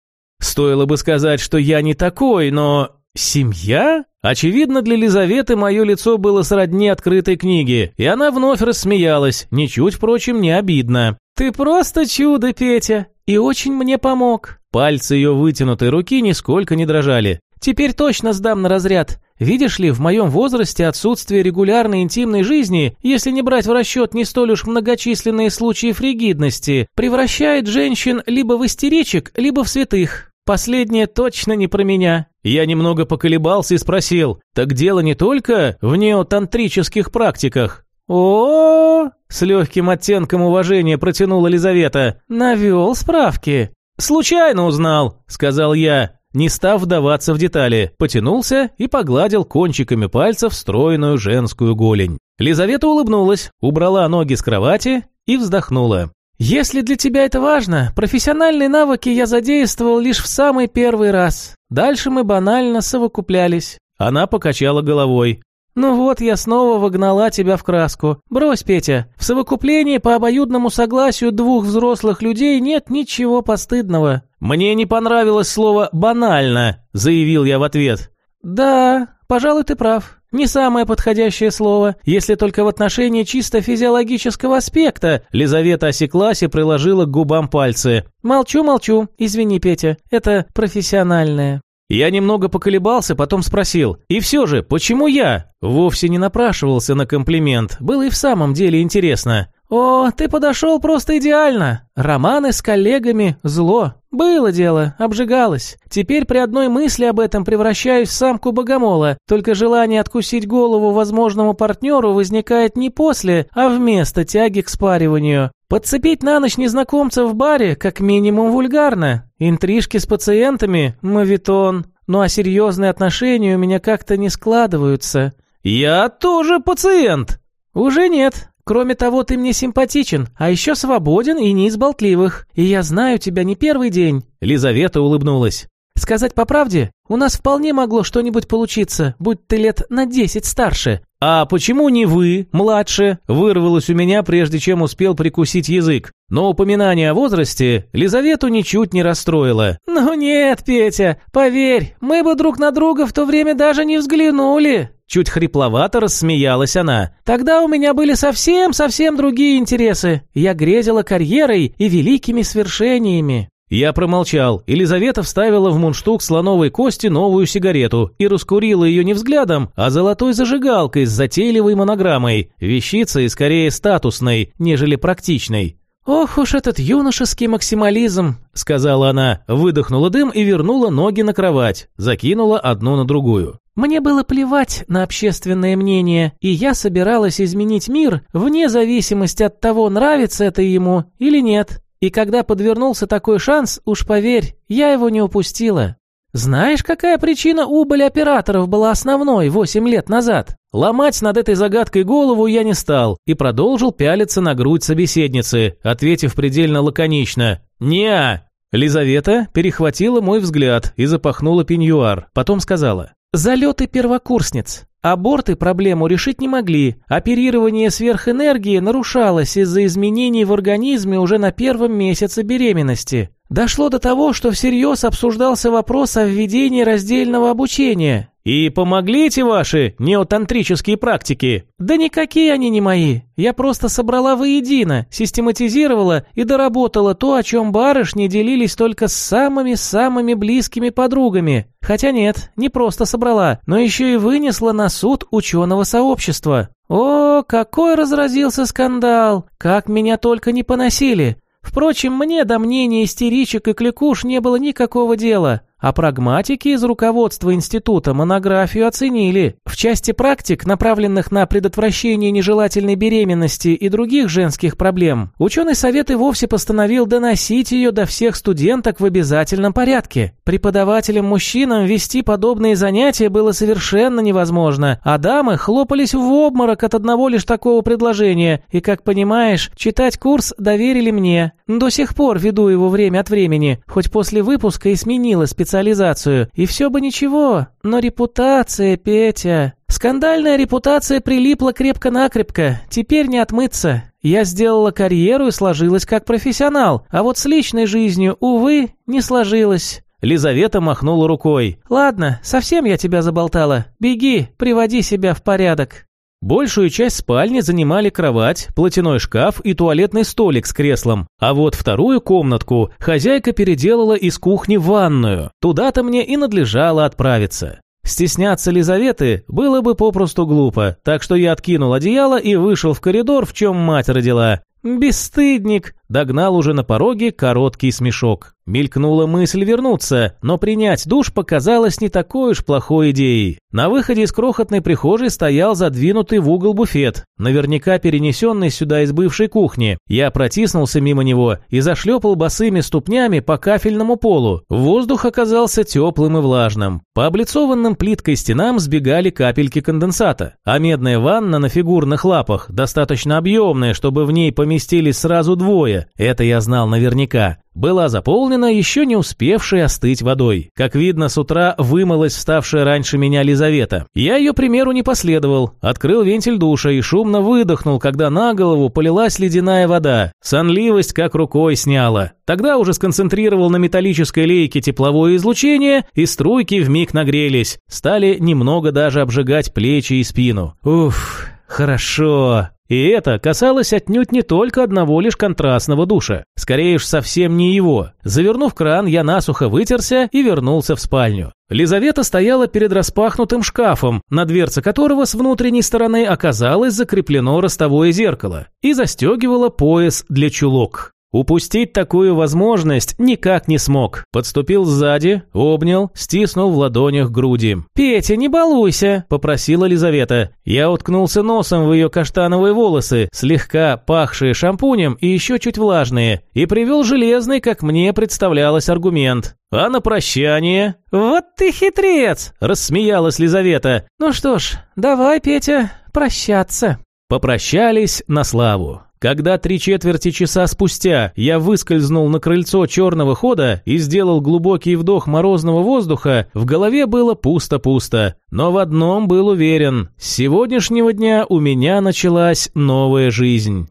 Стоило бы сказать, что я не такой, но... Семья? Очевидно, для Лизаветы мое лицо было сродни открытой книге, и она вновь рассмеялась, ничуть, впрочем, не обидно. «Ты просто чудо, Петя, и очень мне помог». Пальцы ее вытянутой руки нисколько не дрожали. «Теперь точно сдам на разряд. Видишь ли, в моем возрасте отсутствие регулярной интимной жизни, если не брать в расчет не столь уж многочисленные случаи фригидности, превращает женщин либо в истеричек, либо в святых. Последнее точно не про меня. Я немного поколебался и спросил, так дело не только в неотантрических практиках? О, с легким оттенком уважения протянула Лизавета. Навел справки. Случайно узнал, сказал я, не став вдаваться в детали. Потянулся и погладил кончиками пальцев стройную женскую голень. Лизавета улыбнулась, убрала ноги с кровати и вздохнула. «Если для тебя это важно, профессиональные навыки я задействовал лишь в самый первый раз. Дальше мы банально совокуплялись». Она покачала головой. «Ну вот, я снова вогнала тебя в краску. Брось, Петя, в совокуплении по обоюдному согласию двух взрослых людей нет ничего постыдного». «Мне не понравилось слово «банально», — заявил я в ответ. «Да, пожалуй, ты прав. Не самое подходящее слово, если только в отношении чисто физиологического аспекта. Лизавета осеклась и приложила к губам пальцы. Молчу, молчу. Извини, Петя. Это профессиональное. Я немного поколебался, потом спросил. И все же, почему я? Вовсе не напрашивался на комплимент. Было и в самом деле интересно. «О, ты подошел просто идеально. Романы с коллегами – зло. Было дело, обжигалось. Теперь при одной мысли об этом превращаюсь в самку богомола. Только желание откусить голову возможному партнеру возникает не после, а вместо тяги к спариванию. Подцепить на ночь незнакомца в баре как минимум вульгарно. Интрижки с пациентами – мавитон. Ну а серьезные отношения у меня как-то не складываются». «Я тоже пациент!» «Уже нет. Кроме того, ты мне симпатичен, а еще свободен и не из болтливых. И я знаю тебя не первый день». Лизавета улыбнулась. «Сказать по правде, у нас вполне могло что-нибудь получиться, будь ты лет на десять старше. «А почему не вы, младше?» – вырвалось у меня, прежде чем успел прикусить язык. Но упоминание о возрасте Лизавету ничуть не расстроило. «Ну нет, Петя, поверь, мы бы друг на друга в то время даже не взглянули». Чуть хрипловато рассмеялась она. «Тогда у меня были совсем-совсем другие интересы. Я грезила карьерой и великими свершениями». Я промолчал. Елизавета вставила в мундштук слоновой кости новую сигарету и раскурила ее не взглядом, а золотой зажигалкой с затейливой монограммой, вещицей скорее статусной, нежели практичной. «Ох уж этот юношеский максимализм», — сказала она, выдохнула дым и вернула ноги на кровать, закинула одну на другую. «Мне было плевать на общественное мнение, и я собиралась изменить мир вне зависимости от того, нравится это ему или нет. И когда подвернулся такой шанс, уж поверь, я его не упустила. Знаешь, какая причина убыли операторов была основной 8 лет назад? Ломать над этой загадкой голову я не стал и продолжил пялиться на грудь собеседницы, ответив предельно лаконично «Не-а». Лизавета перехватила мой взгляд и запахнула пеньюар, потом сказала «Залеты первокурсниц. Аборты проблему решить не могли. Оперирование сверхэнергии нарушалось из-за изменений в организме уже на первом месяце беременности. Дошло до того, что всерьез обсуждался вопрос о введении раздельного обучения. «И помогли эти ваши неотантрические практики?» «Да никакие они не мои. Я просто собрала воедино, систематизировала и доработала то, о чем барышни делились только с самыми-самыми близкими подругами. Хотя нет, не просто собрала, но еще и вынесла на суд ученого сообщества. О, какой разразился скандал! Как меня только не поносили! Впрочем, мне до мнения истеричек и кликуш не было никакого дела. А прагматики из руководства института монографию оценили. В части практик, направленных на предотвращение нежелательной беременности и других женских проблем, ученый совет и вовсе постановил доносить ее до всех студенток в обязательном порядке. Преподавателям-мужчинам вести подобные занятия было совершенно невозможно, а дамы хлопались в обморок от одного лишь такого предложения, и, как понимаешь, читать курс доверили мне. До сих пор веду его время от времени, хоть после выпуска и сменила специализацию, и все бы ничего, но репутация, Петя... Скандальная репутация прилипла крепко-накрепко, теперь не отмыться. Я сделала карьеру и сложилась как профессионал, а вот с личной жизнью, увы, не сложилось. Лизавета махнула рукой. «Ладно, совсем я тебя заболтала. Беги, приводи себя в порядок». Большую часть спальни занимали кровать, платяной шкаф и туалетный столик с креслом, а вот вторую комнатку хозяйка переделала из кухни в ванную. Туда-то мне и надлежало отправиться. Стесняться Лизаветы было бы попросту глупо, так что я откинул одеяло и вышел в коридор, в чем мать родила. «Бесстыдник!» – догнал уже на пороге короткий смешок. Мелькнула мысль вернуться, но принять душ показалось не такой уж плохой идеей. На выходе из крохотной прихожей стоял задвинутый в угол буфет, наверняка перенесенный сюда из бывшей кухни. Я протиснулся мимо него и зашлепал босыми ступнями по кафельному полу. Воздух оказался теплым и влажным. По облицованным плиткой стенам сбегали капельки конденсата, а медная ванна на фигурных лапах, достаточно объемная, чтобы в ней поместились сразу двое, это я знал наверняка была заполнена еще не успевшей остыть водой. Как видно, с утра вымылась вставшая раньше меня Лизавета. Я ее примеру не последовал, открыл вентиль душа и шумно выдохнул, когда на голову полилась ледяная вода. Сонливость как рукой сняла. Тогда уже сконцентрировал на металлической лейке тепловое излучение, и струйки вмиг нагрелись. Стали немного даже обжигать плечи и спину. Уф, хорошо. И это касалось отнюдь не только одного лишь контрастного душа. Скорее уж совсем не его. Завернув кран, я насухо вытерся и вернулся в спальню. Лизавета стояла перед распахнутым шкафом, на дверце которого с внутренней стороны оказалось закреплено ростовое зеркало, и застегивала пояс для чулок. Упустить такую возможность никак не смог. Подступил сзади, обнял, стиснул в ладонях груди. «Петя, не балуйся!» – попросила Лизавета. Я уткнулся носом в ее каштановые волосы, слегка пахшие шампунем и еще чуть влажные, и привел железный, как мне представлялось, аргумент. А на прощание? «Вот ты хитрец!» – рассмеялась Лизавета. «Ну что ж, давай, Петя, прощаться». Попрощались на славу. Когда три четверти часа спустя я выскользнул на крыльцо черного хода и сделал глубокий вдох морозного воздуха, в голове было пусто-пусто. Но в одном был уверен – с сегодняшнего дня у меня началась новая жизнь.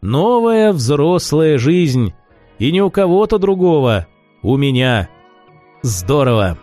Новая взрослая жизнь. И не у кого-то другого. У меня. Здорово.